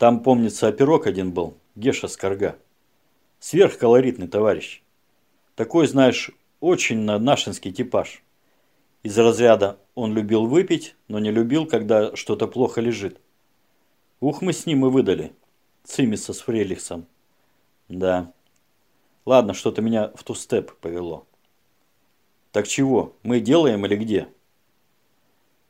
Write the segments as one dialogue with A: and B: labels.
A: Там, помнится, оперок один был, Геша Скорга. Сверхколоритный товарищ. Такой, знаешь, очень нашинский типаж. Из разряда он любил выпить, но не любил, когда что-то плохо лежит. Ух, мы с ним и выдали. Цимиса с Фрелихсом. Да. Ладно, что-то меня в ту степ повело. Так чего, мы делаем или где?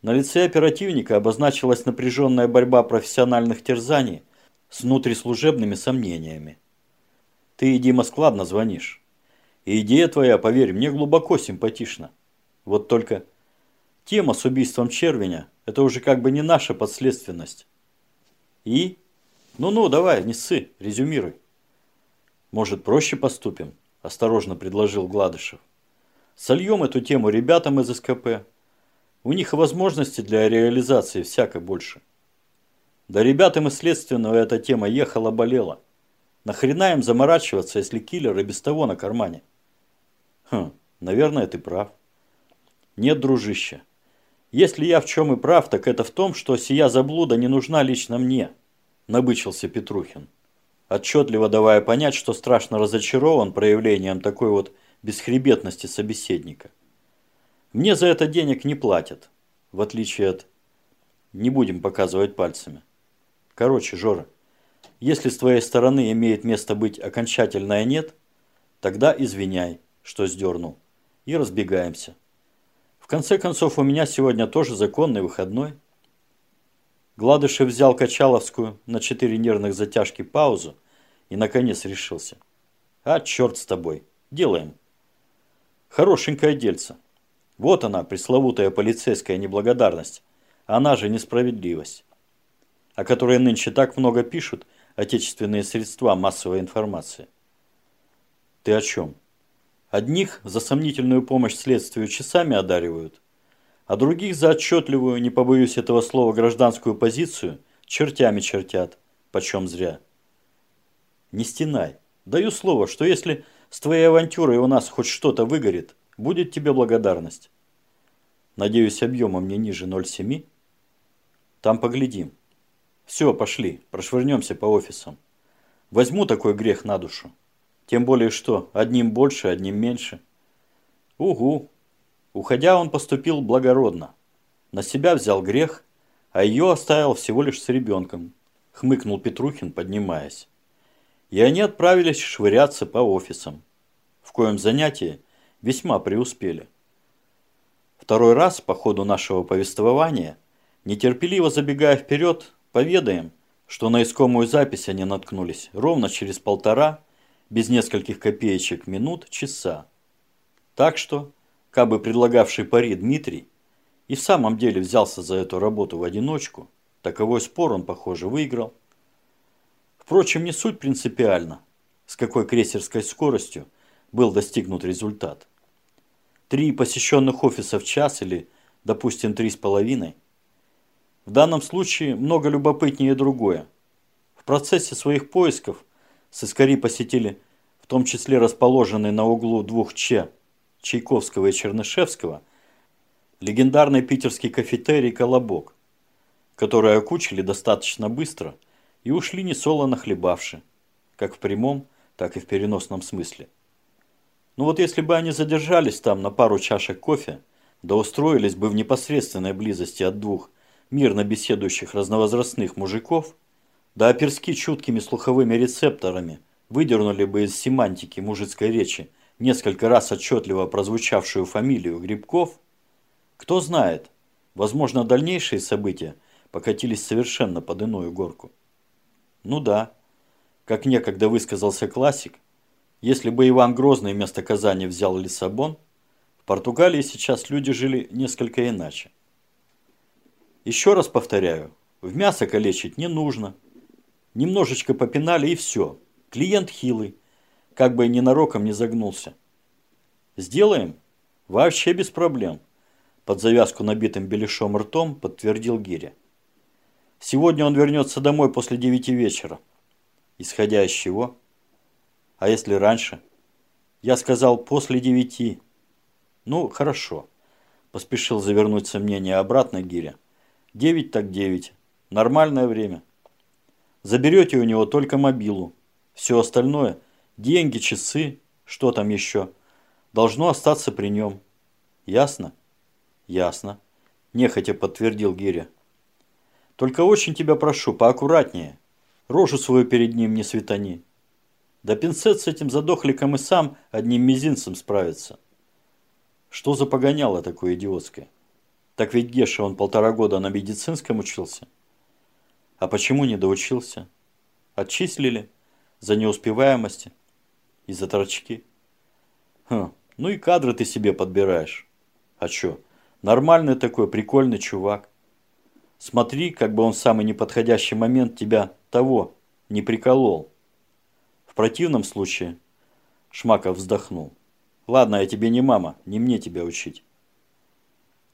A: На лице оперативника обозначилась напряженная борьба профессиональных терзаний с внутрислужебными сомнениями. Ты, Дима, складно звонишь. И идея твоя, поверь, мне глубоко симпатична. Вот только тема с убийством Червеня – это уже как бы не наша подследственность. И? Ну-ну, давай, не ссы, резюмируй. Может, проще поступим? Осторожно предложил Гладышев. Сольем эту тему ребятам из СКП. У них возможности для реализации всяко больше. Да ребятам из следственного эта тема ехала-болела. Нахрена им заморачиваться, если киллер и без того на кармане? Хм, наверное, ты прав. Нет, дружище. Если я в чем и прав, так это в том, что сия заблуда не нужна лично мне, набычился Петрухин. Отчетливо давая понять, что страшно разочарован проявлением такой вот бесхребетности собеседника. Мне за это денег не платят, в отличие от... Не будем показывать пальцами. Короче, Жора, если с твоей стороны имеет место быть окончательное «нет», тогда извиняй, что сдернул, и разбегаемся. В конце концов, у меня сегодня тоже законный выходной. Гладышев взял Качаловскую на четыре нервных затяжки паузу и, наконец, решился. А, черт с тобой, делаем. Хорошенькое дельце. Вот она, пресловутая полицейская неблагодарность. Она же несправедливость. О которой нынче так много пишут отечественные средства массовой информации. Ты о чем? Одних за сомнительную помощь следствию часами одаривают, а других за отчетливую, не побоюсь этого слова, гражданскую позицию чертями чертят, почем зря. Не стенай. Даю слово, что если с твоей авантюрой у нас хоть что-то выгорит, будет тебе благодарность. Надеюсь, объемом не ниже 0,7. Там поглядим. Все, пошли, прошвырнемся по офисам. Возьму такой грех на душу. Тем более что, одним больше, одним меньше. Угу. Уходя, он поступил благородно. На себя взял грех, а ее оставил всего лишь с ребенком. Хмыкнул Петрухин, поднимаясь. И они отправились швыряться по офисам. В коем занятии весьма преуспели. Второй раз по ходу нашего повествования, нетерпеливо забегая вперед, поведаем, что на искомую запись они наткнулись ровно через полтора без нескольких копеечек минут часа. Так что, как бы предлагавший пари Дмитрий, и в самом деле взялся за эту работу в одиночку, таковой спор он, похоже, выиграл. Впрочем, не суть принципиально, с какой крейсерской скоростью был достигнут результат. Три посещенных офиса в час или, допустим, три с половиной. В данном случае много любопытнее другое. В процессе своих поисков Сыскари посетили в том числе расположенный на углу двух Че, Чайковского и Чернышевского, легендарный питерский кафетерий «Колобок», который окучили достаточно быстро и ушли несолоно хлебавши, как в прямом, так и в переносном смысле. Но вот если бы они задержались там на пару чашек кофе, да устроились бы в непосредственной близости от двух мирно беседующих разновозрастных мужиков – да оперски чуткими слуховыми рецепторами выдернули бы из семантики мужицкой речи несколько раз отчетливо прозвучавшую фамилию Грибков, кто знает, возможно, дальнейшие события покатились совершенно под иную горку. Ну да, как некогда высказался классик, если бы Иван Грозный вместо Казани взял Лиссабон, в Португалии сейчас люди жили несколько иначе. Еще раз повторяю, в мясо калечить не нужно – Немножечко попинали и все. Клиент хилый. Как бы ненароком не загнулся. Сделаем? Вообще без проблем. Под завязку набитым беляшом ртом подтвердил Гиря. Сегодня он вернется домой после девяти вечера. Исходя из чего? А если раньше? Я сказал после девяти. Ну, хорошо. Поспешил завернуть сомнение обратно Гиря. Девять так девять. Нормальное время. Заберете у него только мобилу. Все остальное – деньги, часы, что там еще – должно остаться при нем. Ясно? Ясно. Нехотя подтвердил Гиря. Только очень тебя прошу, поаккуратнее. Рожу свою перед ним не светани. Да пинцет с этим задохликом и сам одним мизинцем справится. Что за погоняло такое идиотское? Так ведь Геша, он полтора года на медицинском учился. А почему не доучился? Отчислили за неуспеваемость и за торчки. Хм, ну и кадры ты себе подбираешь. А чё, нормальный такой, прикольный чувак. Смотри, как бы он в самый неподходящий момент тебя того не приколол. В противном случае, Шмаков вздохнул. Ладно, я тебе не мама, не мне тебя учить.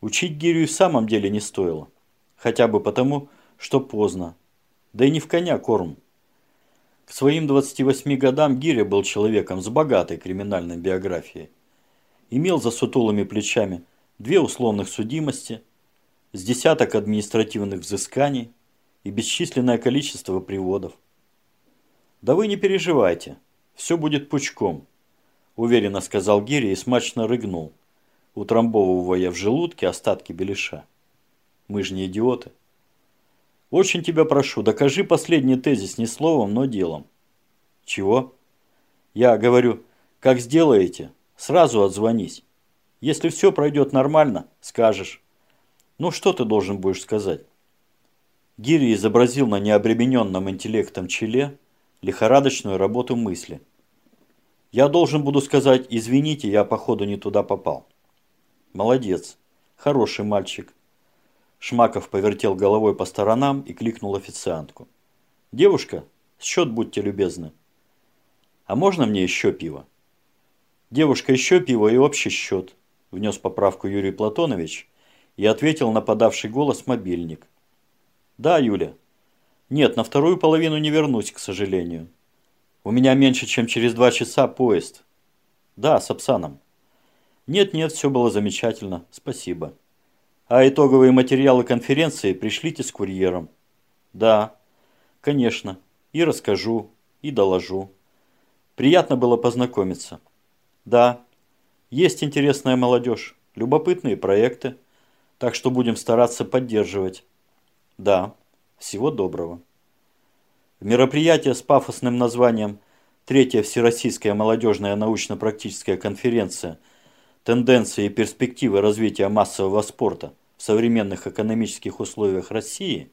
A: Учить Гирю в самом деле не стоило. Хотя бы потому, что поздно. Да и не в коня корм. К своим 28 годам Гиря был человеком с богатой криминальной биографией. Имел за сутулыми плечами две условных судимости, с десяток административных взысканий и бесчисленное количество приводов. «Да вы не переживайте, все будет пучком», – уверенно сказал Гиря и смачно рыгнул, утрамбовывая в желудке остатки беляша. «Мы же не идиоты». «Очень тебя прошу, докажи последний тезис не словом, но делом». «Чего?» «Я говорю, как сделаете, сразу отзвонись. Если все пройдет нормально, скажешь». «Ну что ты должен будешь сказать?» Гири изобразил на необремененном интеллектом челе лихорадочную работу мысли. «Я должен буду сказать, извините, я походу не туда попал». «Молодец. Хороший мальчик. Шмаков повертел головой по сторонам и кликнул официантку. «Девушка, счет будьте любезны». «А можно мне еще пиво?» «Девушка, еще пиво и общий счет», – внес поправку Юрий Платонович и ответил на подавший голос мобильник. «Да, Юля. Нет, на вторую половину не вернусь, к сожалению. У меня меньше, чем через два часа поезд. Да, с Апсаном. Нет-нет, все было замечательно, спасибо». А итоговые материалы конференции пришлите с курьером. Да, конечно. И расскажу, и доложу. Приятно было познакомиться. Да, есть интересная молодежь, любопытные проекты, так что будем стараться поддерживать. Да, всего доброго. В мероприятие с пафосным названием «Третья Всероссийская молодежная научно-практическая конференция – тенденции и перспективы развития массового спорта в современных экономических условиях России,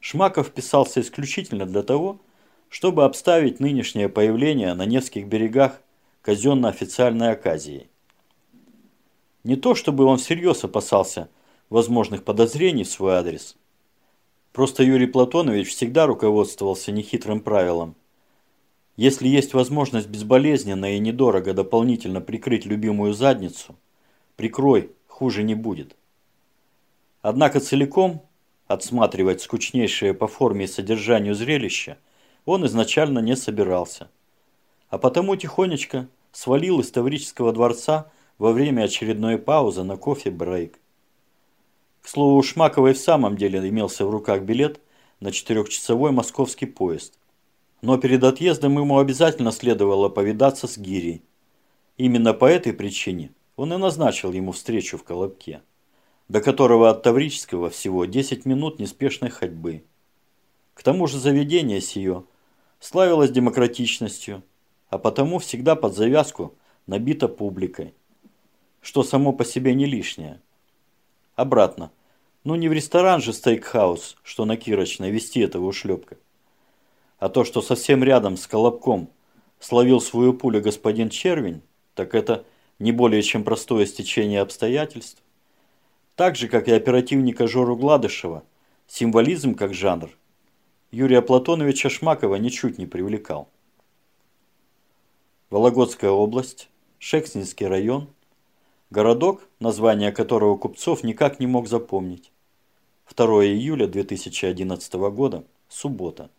A: Шмаков вписался исключительно для того, чтобы обставить нынешнее появление на Невских берегах казенно-официальной оказией. Не то, чтобы он всерьез опасался возможных подозрений в свой адрес. Просто Юрий Платонович всегда руководствовался нехитрым правилом – если есть возможность безболезненно и недорого дополнительно прикрыть любимую задницу, прикрой, хуже не будет. Однако целиком отсматривать скучнейшее по форме и содержанию зрелище он изначально не собирался. А потому тихонечко свалил из Таврического дворца во время очередной паузы на кофе-брейк. К слову, у Шмаковой в самом деле имелся в руках билет на четырехчасовой московский поезд – но перед отъездом ему обязательно следовало повидаться с Гирей. Именно по этой причине он и назначил ему встречу в Колобке, до которого от Таврического всего 10 минут неспешной ходьбы. К тому же заведение сие славилось демократичностью, а потому всегда под завязку набито публикой, что само по себе не лишнее. Обратно, ну не в ресторан же стейкхаус, что на Кирочной вести этого ушлепка. А то, что совсем рядом с Колобком словил свою пулю господин Червень, так это не более чем простое стечение обстоятельств. Так же, как и оперативника Жору Гладышева, символизм как жанр Юрия Платоновича Шмакова ничуть не привлекал. Вологодская область, Шекснинский район, городок, название которого Купцов никак не мог запомнить. 2 июля 2011 года, суббота.